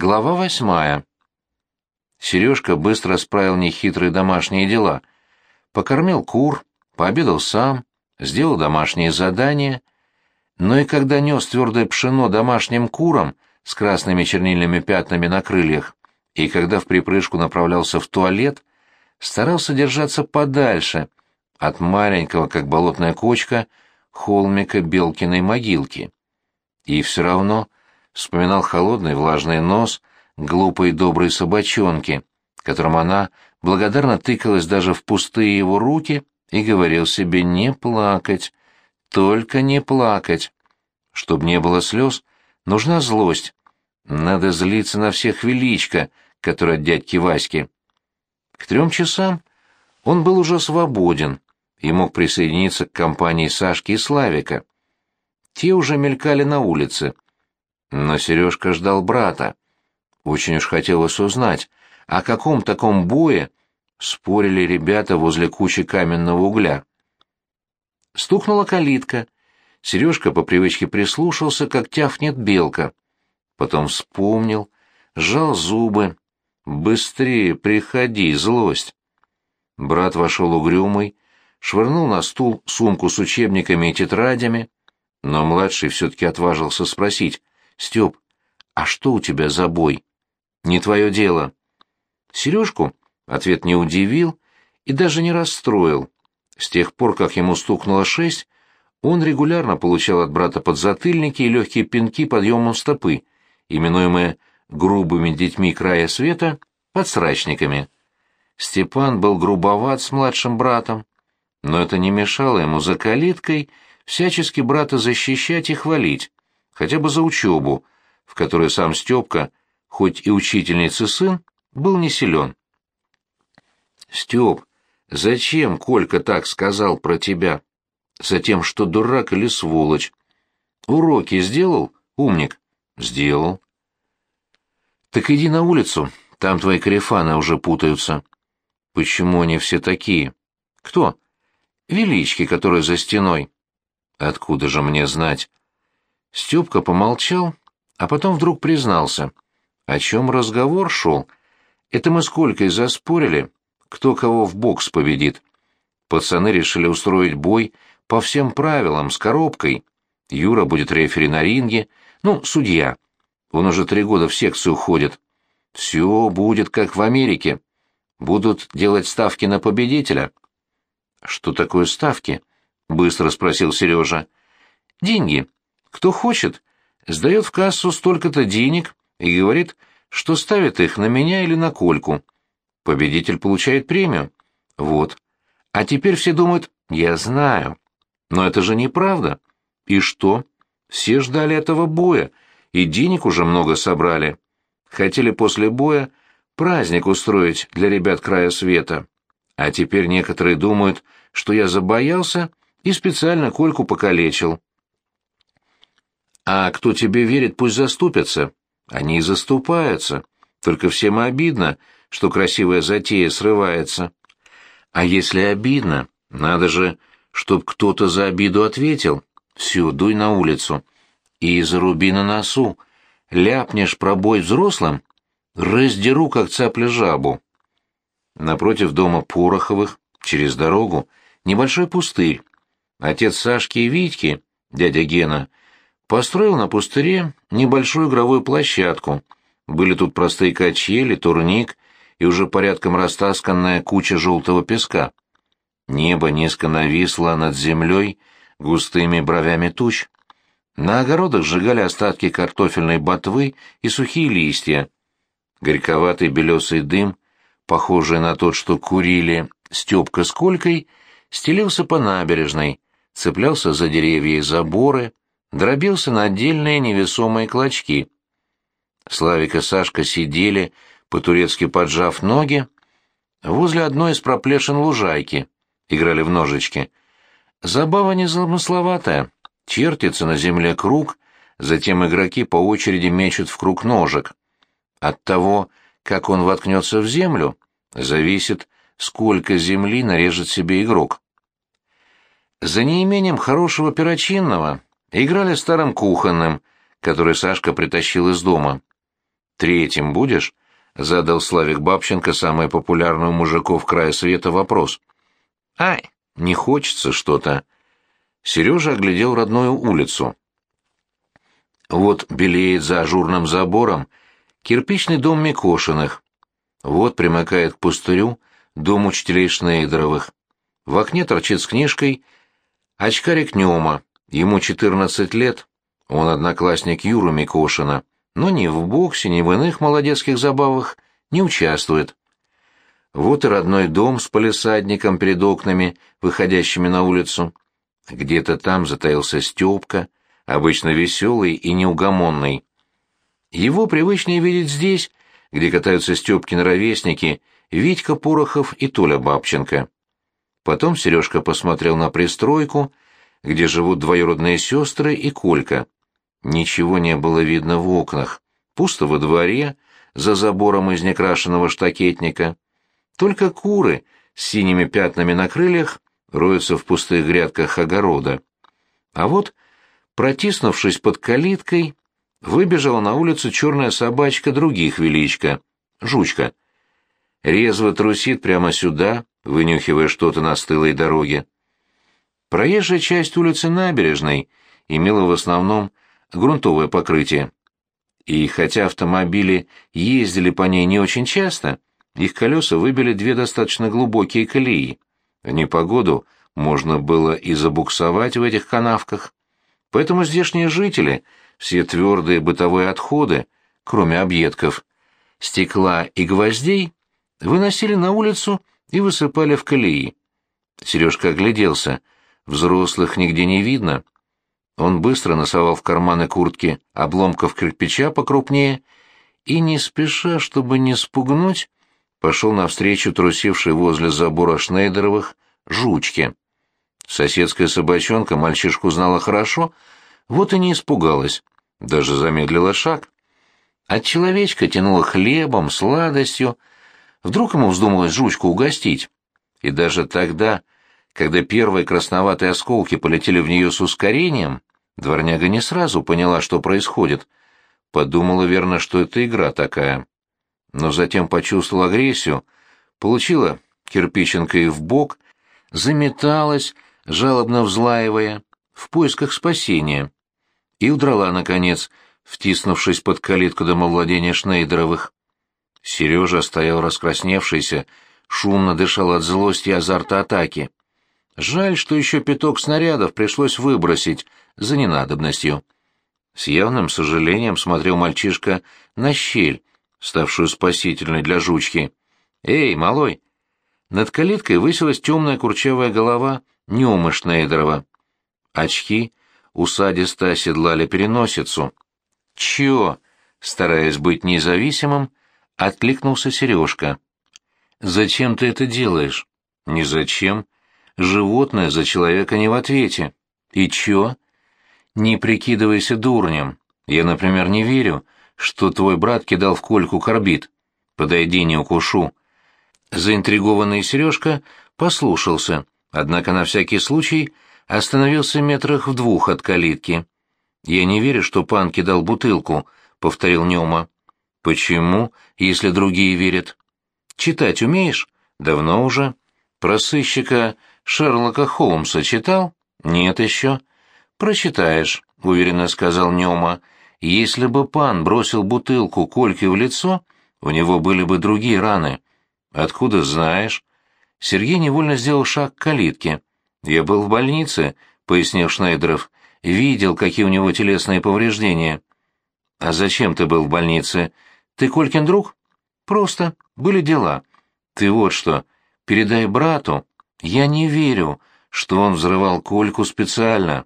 Глава восьмая. Сережка быстро справил нехитрые домашние дела. Покормил кур, пообедал сам, сделал домашние задания. Но и когда нес твердое пшено домашним курам с красными чернильными пятнами на крыльях, и когда в припрыжку направлялся в туалет, старался держаться подальше от маленького, как болотная кочка, холмика Белкиной могилки. И все равно вспоминал холодный влажный нос глупой доброй собачонки, которым она благодарно тыкалась даже в пустые его руки и говорил себе не плакать, только не плакать. Чтоб не было слез, нужна злость. Надо злиться на всех величко, который от дядьки Васьки. К трем часам он был уже свободен и мог присоединиться к компании Сашки и Славика. Те уже мелькали на улице — но Сережка ждал брата. Очень уж хотелось узнать, о каком таком бое спорили ребята возле кучи каменного угля. Стукнула калитка. Сережка по привычке прислушался, как тяфнет белка. Потом вспомнил, сжал зубы. «Быстрее приходи, злость!» Брат вошел угрюмый, швырнул на стул сумку с учебниками и тетрадями, но младший все-таки отважился спросить, Степ, а что у тебя за бой? Не твое дело. Сережку ответ не удивил и даже не расстроил. С тех пор, как ему стукнуло шесть, он регулярно получал от брата подзатыльники и легкие пинки подъемом стопы, именуемые грубыми детьми края света подсрачниками. Степан был грубоват с младшим братом, но это не мешало ему за калиткой всячески брата защищать и хвалить хотя бы за учебу, в которой сам Степка, хоть и учительница сын, был не силен. «Степ, зачем Колька так сказал про тебя? Затем, что дурак или сволочь. Уроки сделал, умник?» «Сделал». «Так иди на улицу, там твои карифаны уже путаются». «Почему они все такие?» «Кто?» «Велички, которые за стеной». «Откуда же мне знать?» Степка помолчал, а потом вдруг признался. О чем разговор шел? Это мы сколько и заспорили, кто кого в бокс победит. Пацаны решили устроить бой по всем правилам, с коробкой. Юра будет рефери на ринге, ну, судья. Он уже три года в секцию ходит. Все будет как в Америке. Будут делать ставки на победителя. Что такое ставки? Быстро спросил Сережа. Деньги. Кто хочет, сдает в кассу столько-то денег и говорит, что ставит их на меня или на Кольку. Победитель получает премию. Вот. А теперь все думают, я знаю. Но это же неправда. И что? Все ждали этого боя, и денег уже много собрали. Хотели после боя праздник устроить для ребят края света. А теперь некоторые думают, что я забоялся и специально Кольку покалечил. А кто тебе верит, пусть заступятся. Они и заступаются. Только всем обидно, что красивая затея срывается. А если обидно, надо же, чтоб кто-то за обиду ответил. Все, дуй на улицу. И заруби на носу. Ляпнешь про бой взрослым, раздеру, как цапля жабу. Напротив дома Пороховых, через дорогу, небольшой пустырь. Отец Сашки и Витьки, дядя Гена, построил на пустыре небольшую игровую площадку. Были тут простые качели, турник и уже порядком растасканная куча желтого песка. Небо низко нависло над землей густыми бровями туч. На огородах сжигали остатки картофельной ботвы и сухие листья. Горьковатый белесый дым, похожий на тот, что курили Степка с Колькой, стелился по набережной, цеплялся за деревья и заборы, дробился на отдельные невесомые клочки. Славик и Сашка сидели, по-турецки поджав ноги, возле одной из проплешин лужайки, играли в ножички. Забава незамысловатая. Чертится на земле круг, затем игроки по очереди мечут в круг ножек. От того, как он воткнется в землю, зависит, сколько земли нарежет себе игрок. За неимением хорошего перочинного Играли старым кухонным, который Сашка притащил из дома. Третьим будешь? Задал Славик Бабченко самый популярный у мужиков края света вопрос. Ай, не хочется что-то. Сережа оглядел родную улицу. Вот белеет за ажурным забором кирпичный дом Микошиных. Вот примыкает к пустырю дом учителей Шнейдеровых. В окне торчит с книжкой очкарик Нема. Ему 14 лет. Он одноклассник Юры Микошина, но ни в боксе, ни в иных молодецких забавах не участвует. Вот и родной дом с полисадником перед окнами, выходящими на улицу. Где-то там затаился Степка, обычно веселый и неугомонный. Его привычнее видеть здесь, где катаются Степкины ровесники Витька Порохов и Толя Бабченко. Потом Сережка посмотрел на пристройку, где живут двоюродные сестры и Колька. Ничего не было видно в окнах. Пусто во дворе, за забором из некрашенного штакетника. Только куры с синими пятнами на крыльях роются в пустых грядках огорода. А вот, протиснувшись под калиткой, выбежала на улицу черная собачка других величка, жучка. Резво трусит прямо сюда, вынюхивая что-то на стылой дороге. Проезжая часть улицы Набережной имела в основном грунтовое покрытие. И хотя автомобили ездили по ней не очень часто, их колеса выбили две достаточно глубокие колеи. В непогоду можно было и забуксовать в этих канавках. Поэтому здешние жители все твердые бытовые отходы, кроме объедков, стекла и гвоздей, выносили на улицу и высыпали в колеи. Сережка огляделся. Взрослых нигде не видно. Он быстро носовал в карманы куртки обломков кирпича покрупнее и, не спеша, чтобы не спугнуть, пошел навстречу трусившей возле забора Шнейдеровых жучке. Соседская собачонка мальчишку знала хорошо, вот и не испугалась, даже замедлила шаг. От человечка тянуло хлебом, сладостью. Вдруг ему вздумалось жучку угостить. И даже тогда, когда первые красноватые осколки полетели в нее с ускорением, Дворняга не сразу поняла, что происходит. Подумала верно, что это игра такая. Но затем почувствовала агрессию, получила кирпичинкой в бок, заметалась, жалобно взлаивая, в поисках спасения. И удрала, наконец, втиснувшись под калитку домовладения Шнейдеровых. Сережа стоял раскрасневшийся, шумно дышал от злости и азарта атаки. Жаль, что еще пяток снарядов пришлось выбросить за ненадобностью. С явным сожалением смотрел мальчишка на щель, ставшую спасительной для жучки. «Эй, малой!» Над калиткой высилась темная курчавая голова Нюмы Шнейдерова. Очки усадисто оседлали переносицу. «Чё?» — стараясь быть независимым, откликнулся Сережка. «Зачем ты это делаешь?» «Не зачем. Животное за человека не в ответе. И чё? Не прикидывайся дурнем. Я, например, не верю, что твой брат кидал в кольку карбид. Подойди, не укушу. Заинтригованный Сережка послушался, однако на всякий случай остановился метрах в двух от калитки. «Я не верю, что пан кидал бутылку», — повторил Нема. «Почему, если другие верят?» «Читать умеешь?» «Давно уже. Про сыщика Шерлока Холмса читал? Нет еще. Прочитаешь, уверенно сказал Нема. Если бы пан бросил бутылку Кольке в лицо, у него были бы другие раны. Откуда знаешь? Сергей невольно сделал шаг к калитке. Я был в больнице, пояснил Шнейдеров. Видел, какие у него телесные повреждения. А зачем ты был в больнице? Ты Колькин друг? Просто. Были дела. Ты вот что, передай брату, я не верю, что он взрывал Кольку специально.